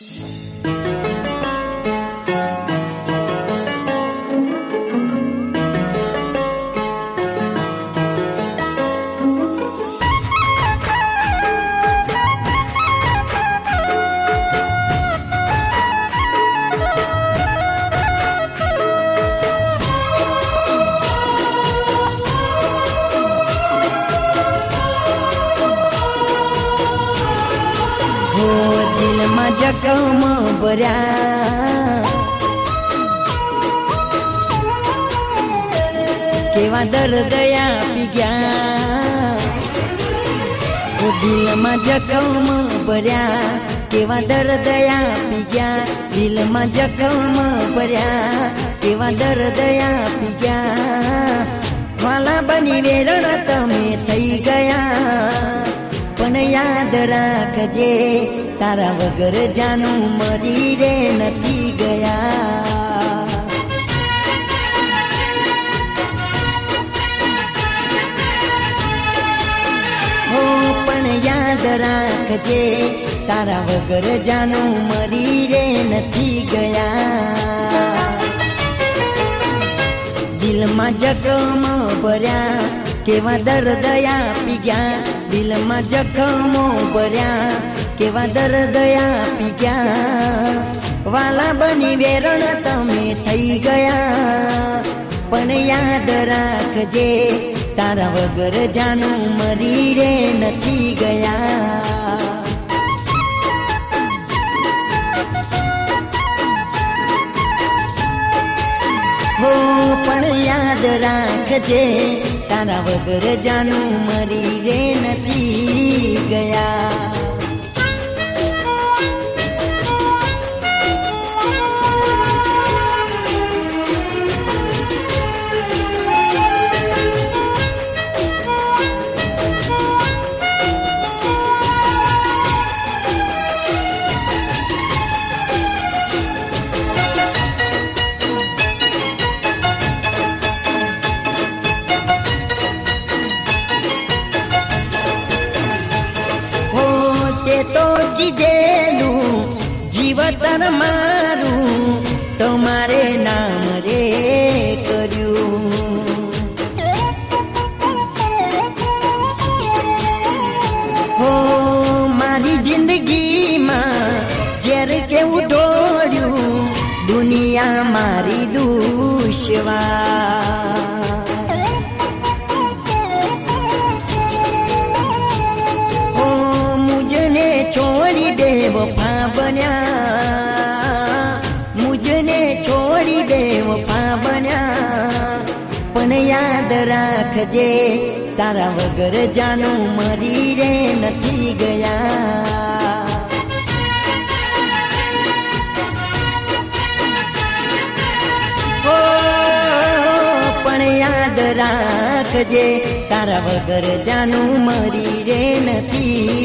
હો જખમ ભર્યા. કેવા દર્દ પી ગયા. હો દિલમાં જખમ ભર્યા. કેવા પી ગયા. દિલમાં જખમ ભર્યા. કેવા પી આપી રાખજે. તારા વગર જાનું મરી રે નથી ગયા. હો, પણ યાદ રાખજે. તારા વગર જાનું મરી રે નથી ગયા. દિલમાં જખમ ભર્યા. કેવા દર્દયા પી ગયા? દિલમાં જખમો ભર્યા. કેવા દર્દયા પી ગયા? વાલા બની વેરણ તમે થઈ ગયા. પણ યાદ રાખજે, તારા વગર જાનું મરી રે નથી ગયા. હો, પણ યાદ રાખજે તારા વગર જાનું મરી રે નથી ગયા. તો જીવતન મારું, તમારે નામ રે કર્યું. હો, મારી જિંદગીમાં જ્યારે કેવું ઢોળ્યું દુનિયા મારી દુશ્વા દે બન્યા. મુજને છોડી દે વફા બન્યા. પણ યાદ રાખજે, તારા વગર જાનું મરી રે નથી ગયા. પણ યાદ રાખજે, તારા વગર જાનું મરી રે નથી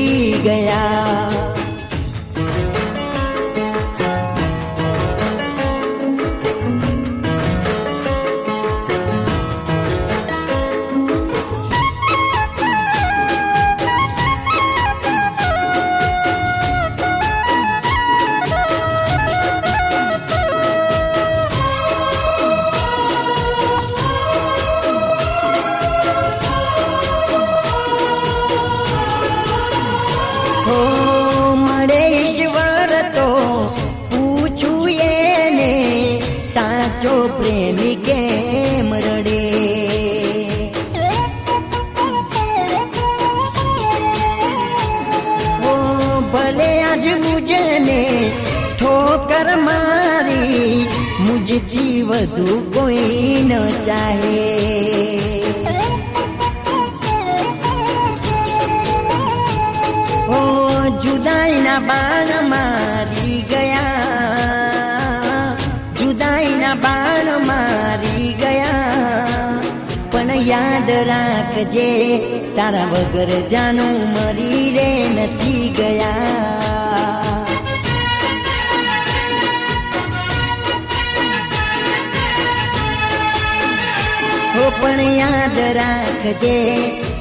હો મળે તો પૂછું એને, સાચો પ્રેમી કેમ રડે? ઓ ભલે આજ મુજને મારી, મુજથી વધુ કોઈ ન ચાહે. જુદાઈના બાણ મારી ગયા. જુદાઈના બાણ મારી ગયા. પણ યાદ રાખજે, તારા વગર જાનું મરી રે નથી ગયા. પણ યાદ રાખજે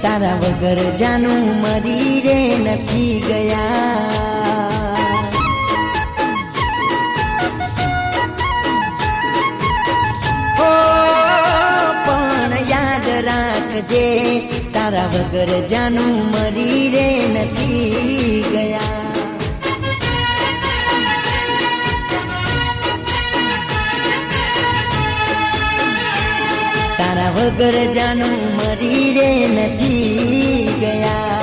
તારા વગર જાનું મરી રે નથી ગયા. પણ યાદ રાખજે, તારા વગર જાનું મરી રે નથી ગયા. વગર જાનું મરી રે નથી ગયા.